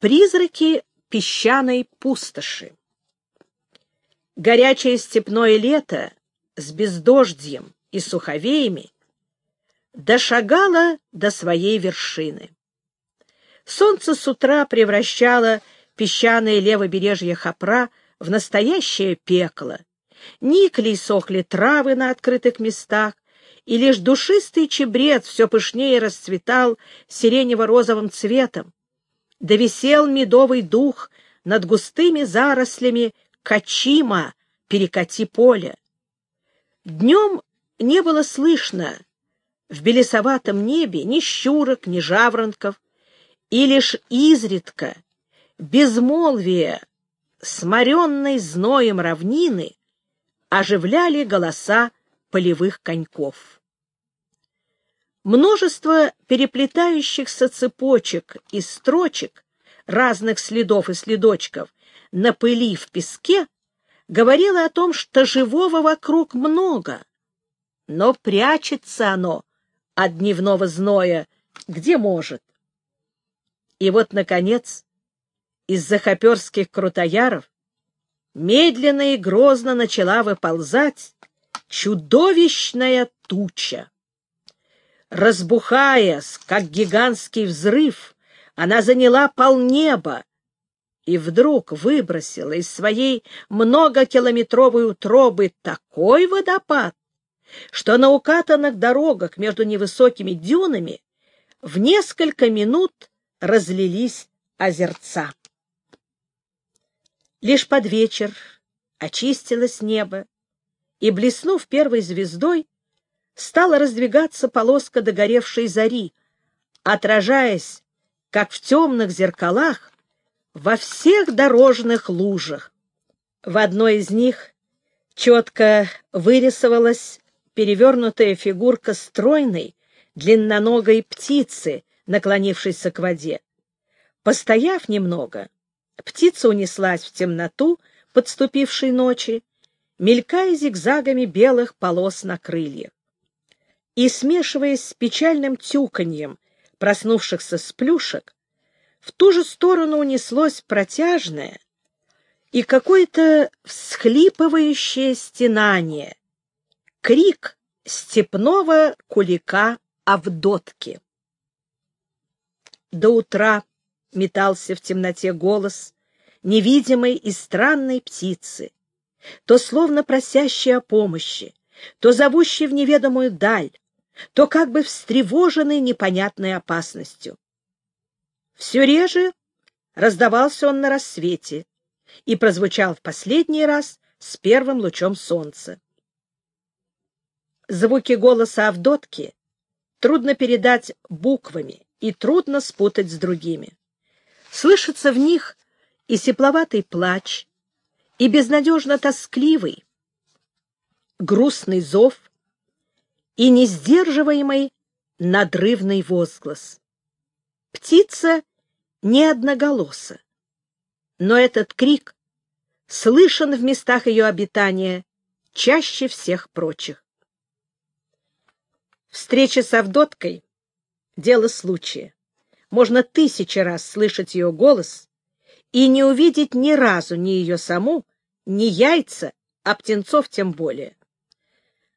Призраки песчаной пустоши. Горячее степное лето с бездождьем и суховеями дошагало до своей вершины. Солнце с утра превращало песчаное левобережье Хапра в настоящее пекло. Никли сохли травы на открытых местах, и лишь душистый чебрец все пышнее расцветал сиренево-розовым цветом. Да висел медовый дух над густыми зарослями Качима, перекати поля. Днем не было слышно в белесоватом небе ни щурок, ни жаворонков, и лишь изредка безмолвие сморенной зноем равнины оживляли голоса полевых коньков. Множество переплетающихся цепочек и строчек, разных следов и следочков, на пыли в песке, говорило о том, что живого вокруг много, но прячется оно от дневного зноя, где может. И вот, наконец, из-за хоперских крутояров медленно и грозно начала выползать чудовищная туча. Разбухаясь, как гигантский взрыв, она заняла полнеба и вдруг выбросила из своей многокилометровой утробы такой водопад, что на укатанных дорогах между невысокими дюнами в несколько минут разлились озерца. Лишь под вечер очистилось небо, и, блеснув первой звездой, стала раздвигаться полоска догоревшей зари, отражаясь, как в темных зеркалах, во всех дорожных лужах. В одной из них четко вырисовалась перевернутая фигурка стройной, длинноногой птицы, наклонившейся к воде. Постояв немного, птица унеслась в темноту подступившей ночи, мелькая зигзагами белых полос на крыльях. И, смешиваясь с печальным тюканьем проснувшихся сплюшек, в ту же сторону унеслось протяжное и какое-то всхлипывающее стенание, крик степного кулика Авдотки. До утра метался в темноте голос невидимой и странной птицы, то словно просящий о помощи, то зовущий в неведомую даль, то как бы встревоженный непонятной опасностью. Все реже раздавался он на рассвете и прозвучал в последний раз с первым лучом солнца. Звуки голоса Авдотки трудно передать буквами и трудно спутать с другими. Слышится в них и сепловатый плач, и безнадежно тоскливый, грустный зов и несдерживаемый надрывный возглас. Птица не одноголоса, но этот крик слышен в местах ее обитания чаще всех прочих. Встреча с Авдоткой — дело случая. Можно тысячи раз слышать ее голос и не увидеть ни разу ни ее саму, ни яйца, а птенцов тем более.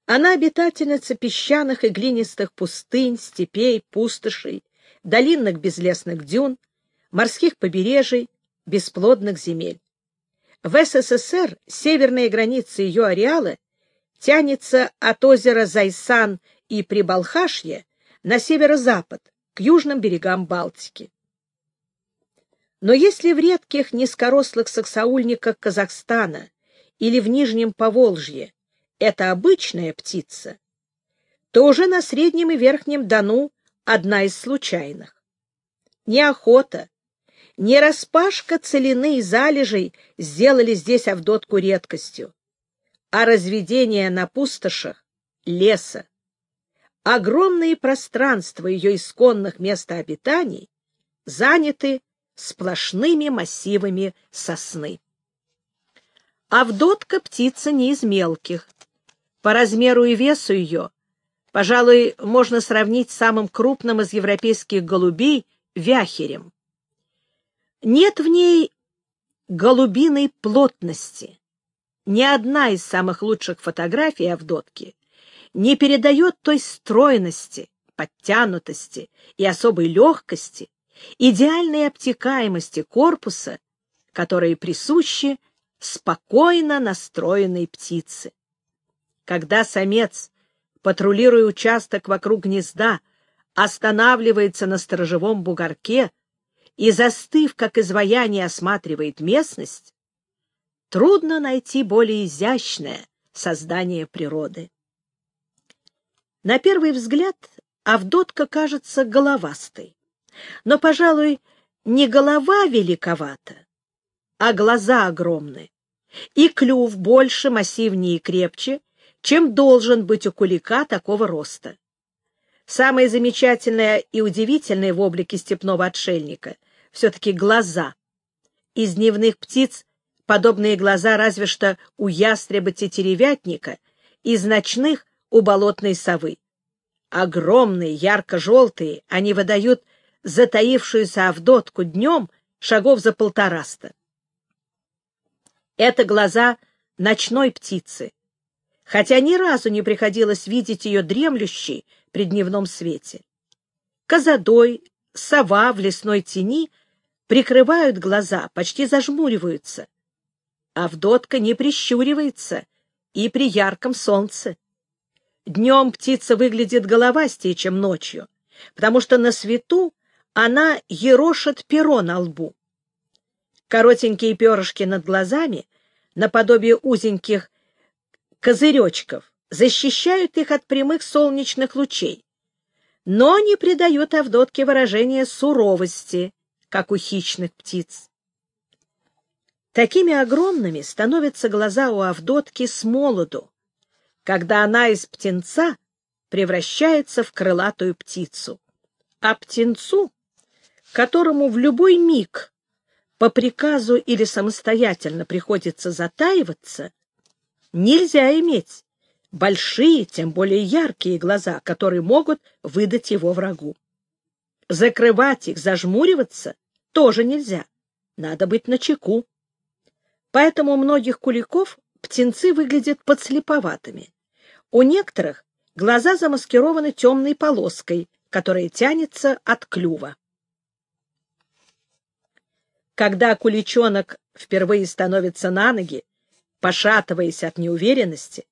Она обитательница песчаных и глинистых пустынь, степей, пустошей, долинных безлесных дюн, морских побережий, бесплодных земель. В СССР северная граница ее ареала тянется от озера Зайсан и Прибалхашья на северо-запад, к южным берегам Балтики. Но если в редких низкорослых саксаульниках Казахстана или в Нижнем Поволжье это обычная птица, то уже на Среднем и Верхнем Дону одна из случайных. Ни охота, ни распашка целины и залежей сделали здесь Авдотку редкостью, а разведение на пустошах леса. Огромные пространства ее исконных мест обитаний заняты сплошными массивами сосны. Авдотка птица не из мелких. По размеру и весу ее, пожалуй, можно сравнить с самым крупным из европейских голубей — вяхерем. Нет в ней голубиной плотности. Ни одна из самых лучших фотографий Авдотки не передает той стройности, подтянутости и особой легкости, идеальной обтекаемости корпуса, которые присущи спокойно настроенной птице. Когда самец, патрулируя участок вокруг гнезда, останавливается на сторожевом бугорке и, застыв, как изваяние, осматривает местность, трудно найти более изящное создание природы. На первый взгляд Авдотка кажется головастой, но, пожалуй, не голова великовата, а глаза огромны, и клюв больше, массивнее и крепче, чем должен быть у кулика такого роста. Самое замечательное и удивительное в облике степного отшельника — все-таки глаза. Из дневных птиц подобные глаза разве что у ястреба-тетеревятника, из ночных — у болотной совы. Огромные, ярко-желтые, они выдают затаившуюся Авдотку днем шагов за полтораста. Это глаза ночной птицы, хотя ни разу не приходилось видеть ее дремлющей при дневном свете. Козадой, сова в лесной тени прикрывают глаза, почти зажмуриваются. Авдотка не прищуривается и при ярком солнце. Днем птица выглядит головастее, чем ночью, потому что на свету она ерошит перо на лбу. Коротенькие перышки над глазами, наподобие узеньких козыречков, защищают их от прямых солнечных лучей, но не придают Авдотке выражения суровости, как у хищных птиц. Такими огромными становятся глаза у Авдотки с молоду, когда она из птенца превращается в крылатую птицу. А птенцу, которому в любой миг по приказу или самостоятельно приходится затаиваться, нельзя иметь большие, тем более яркие глаза, которые могут выдать его врагу. Закрывать их, зажмуриваться тоже нельзя. Надо быть начеку. Поэтому у многих куликов птенцы выглядят подслеповатыми. У некоторых глаза замаскированы темной полоской, которая тянется от клюва. Когда куличонок впервые становится на ноги, пошатываясь от неуверенности,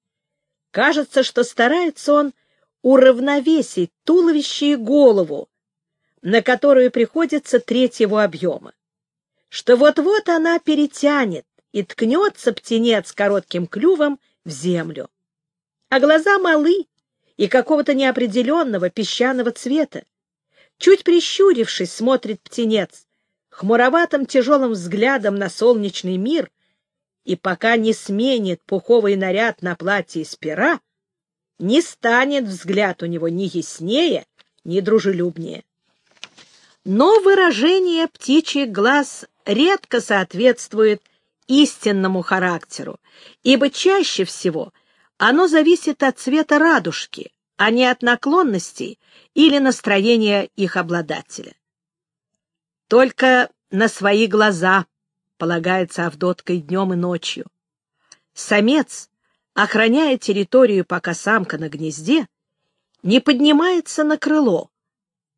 кажется, что старается он уравновесить туловище и голову, на которую приходится треть его объема, что вот-вот она перетянет, и ткнется птенец коротким клювом в землю. А глаза малы и какого-то неопределенного песчаного цвета. Чуть прищурившись, смотрит птенец хмуроватым тяжелым взглядом на солнечный мир, и пока не сменит пуховый наряд на платье из пера, не станет взгляд у него ни яснее, ни дружелюбнее. Но выражение птичьих глаз редко соответствует истинному характеру, ибо чаще всего оно зависит от цвета радужки, а не от наклонностей или настроения их обладателя. Только на свои глаза полагается Авдотка и днем, и ночью. Самец, охраняя территорию, пока самка на гнезде, не поднимается на крыло,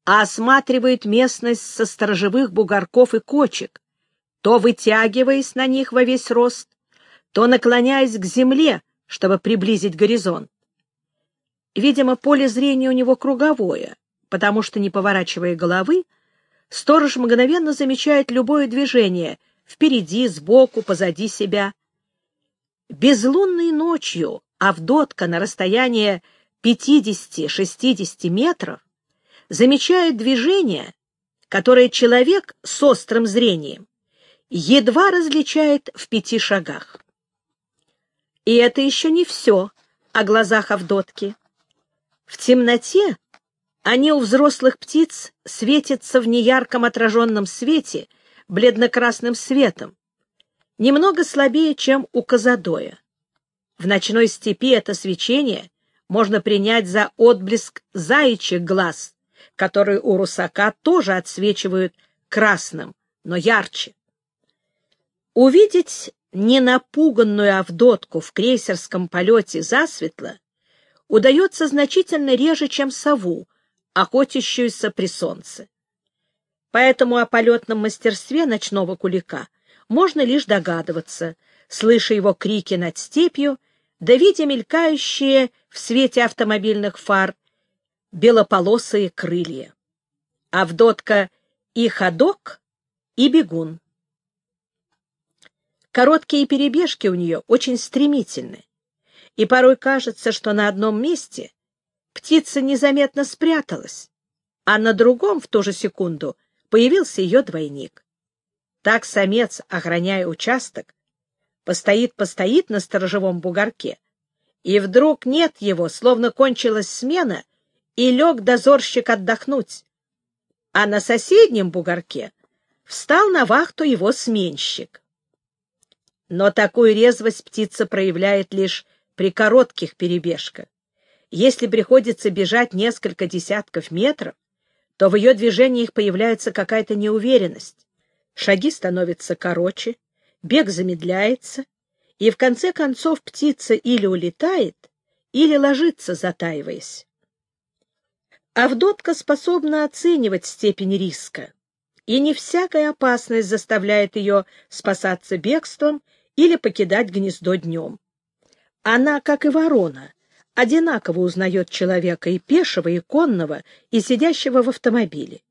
а осматривает местность со сторожевых бугорков и кочек, то вытягиваясь на них во весь рост, то наклоняясь к земле, чтобы приблизить горизонт. Видимо, поле зрения у него круговое, потому что, не поворачивая головы, сторож мгновенно замечает любое движение впереди, сбоку, позади себя. Безлунной ночью Авдотка на расстояние 50-60 метров замечает движение, которое человек с острым зрением едва различает в пяти шагах. И это еще не все о глазах Авдотки. В темноте они у взрослых птиц светятся в неярком отраженном свете бледно-красным светом, немного слабее, чем у козадоя. В ночной степи это свечение можно принять за отблеск заячьих глаз, которые у русака тоже отсвечивают красным, но ярче. Увидеть ненапуганную Авдотку в крейсерском полете засветло удается значительно реже, чем сову, охотящуюся при солнце. Поэтому о полетном мастерстве ночного кулика можно лишь догадываться, слыша его крики над степью, да видя мелькающие в свете автомобильных фар белополосые крылья. Авдотка и ходок, и бегун. Короткие перебежки у нее очень стремительны, и порой кажется, что на одном месте птица незаметно спряталась, а на другом в ту же секунду появился ее двойник. Так самец, охраняя участок, постоит-постоит на сторожевом бугорке, и вдруг нет его, словно кончилась смена, и лег дозорщик отдохнуть. А на соседнем бугорке встал на вахту его сменщик. Но такую резвость птица проявляет лишь при коротких перебежках. Если приходится бежать несколько десятков метров, то в ее движениях появляется какая-то неуверенность. Шаги становятся короче, бег замедляется, и в конце концов птица или улетает, или ложится, затаиваясь. Авдотка способна оценивать степень риска, и не всякая опасность заставляет ее спасаться бегством или покидать гнездо днем. Она, как и ворона, одинаково узнает человека и пешего, и конного, и сидящего в автомобиле.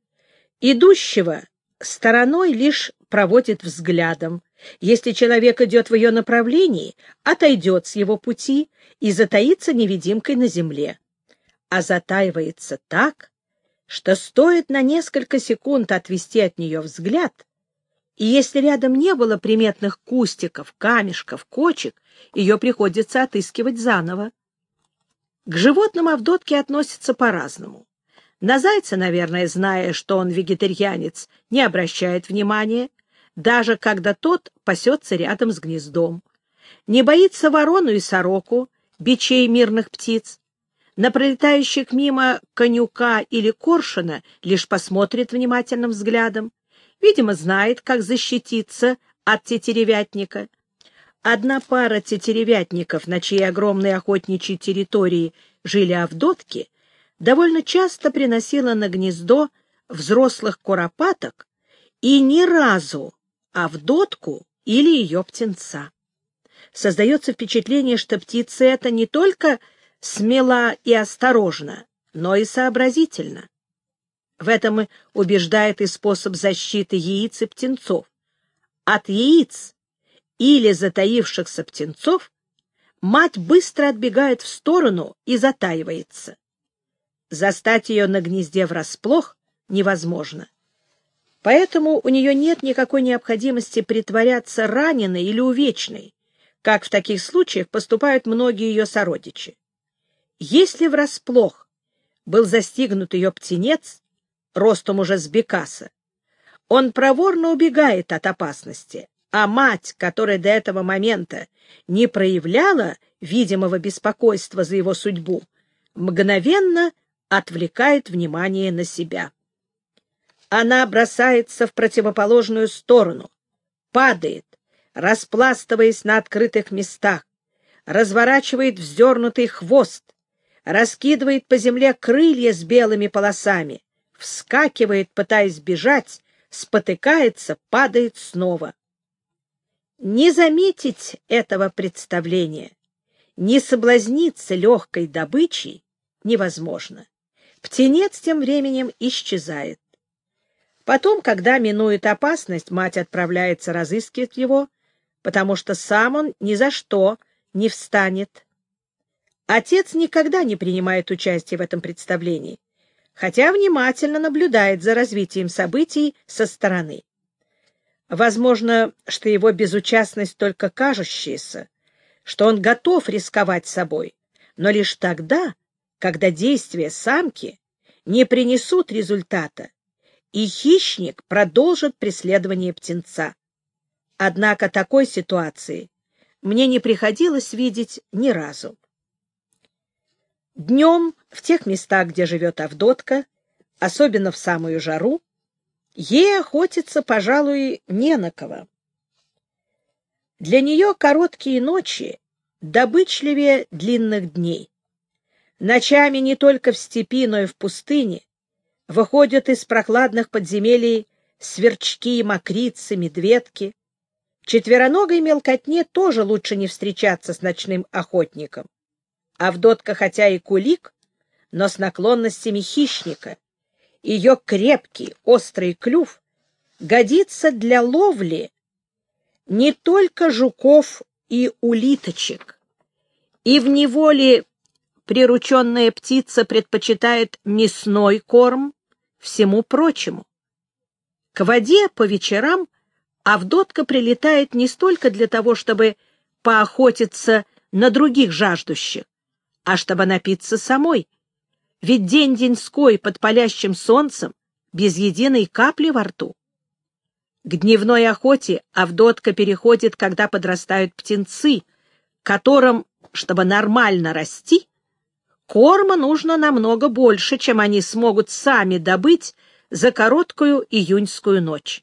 Идущего стороной лишь проводит взглядом. Если человек идет в ее направлении, отойдет с его пути и затаится невидимкой на земле. А затаивается так, что стоит на несколько секунд отвести от нее взгляд, и если рядом не было приметных кустиков, камешков, кочек, ее приходится отыскивать заново. К животным Авдотки относятся по-разному. На зайца, наверное, зная, что он вегетарианец, не обращает внимания, даже когда тот пасется рядом с гнездом. Не боится ворону и сороку, бичей мирных птиц. На пролетающих мимо конюка или коршуна лишь посмотрит внимательным взглядом. Видимо, знает, как защититься от тетеревятника. Одна пара тетеревятников, на чьей огромной охотничьей территории жили авдотки, довольно часто приносила на гнездо взрослых куропаток и ни разу авдотку или ее птенца. Создается впечатление, что птица эта не только смела и осторожна, но и сообразительна. В этом убеждает и способ защиты яиц и птенцов. От яиц или затаившихся птенцов мать быстро отбегает в сторону и затаивается. Застать ее на гнезде врасплох невозможно. Поэтому у нее нет никакой необходимости притворяться раненой или увечной, как в таких случаях поступают многие ее сородичи. Если врасплох был застигнут ее птенец, ростом уже с бекаса. Он проворно убегает от опасности, а мать, которая до этого момента не проявляла видимого беспокойства за его судьбу, мгновенно отвлекает внимание на себя. Она бросается в противоположную сторону, падает, распластываясь на открытых местах, разворачивает вздернутый хвост, раскидывает по земле крылья с белыми полосами, вскакивает, пытаясь бежать, спотыкается, падает снова. Не заметить этого представления, не соблазниться легкой добычей невозможно. Птенец тем временем исчезает. Потом, когда минует опасность, мать отправляется разыскивать его, потому что сам он ни за что не встанет. Отец никогда не принимает участие в этом представлении хотя внимательно наблюдает за развитием событий со стороны. Возможно, что его безучастность только кажущаяся, что он готов рисковать собой, но лишь тогда, когда действия самки не принесут результата, и хищник продолжит преследование птенца. Однако такой ситуации мне не приходилось видеть ни разу. Днем в тех местах, где живет Авдотка, особенно в самую жару, ей охотиться, пожалуй, не на кого. Для нее короткие ночи добычливее длинных дней. Ночами не только в степи, но и в пустыне выходят из прохладных подземелий сверчки, мокрицы, медведки. Четвероногой мелкотне тоже лучше не встречаться с ночным охотником. Авдотка хотя и кулик, но с наклонностями хищника. Ее крепкий, острый клюв годится для ловли не только жуков и улиточек. И в неволе прирученная птица предпочитает мясной корм всему прочему. К воде по вечерам Авдотка прилетает не столько для того, чтобы поохотиться на других жаждущих, а чтобы напиться самой. Ведь день деньской под палящим солнцем, без единой капли во рту. К дневной охоте Авдотка переходит, когда подрастают птенцы, которым, чтобы нормально расти, корма нужно намного больше, чем они смогут сами добыть за короткую июньскую ночь.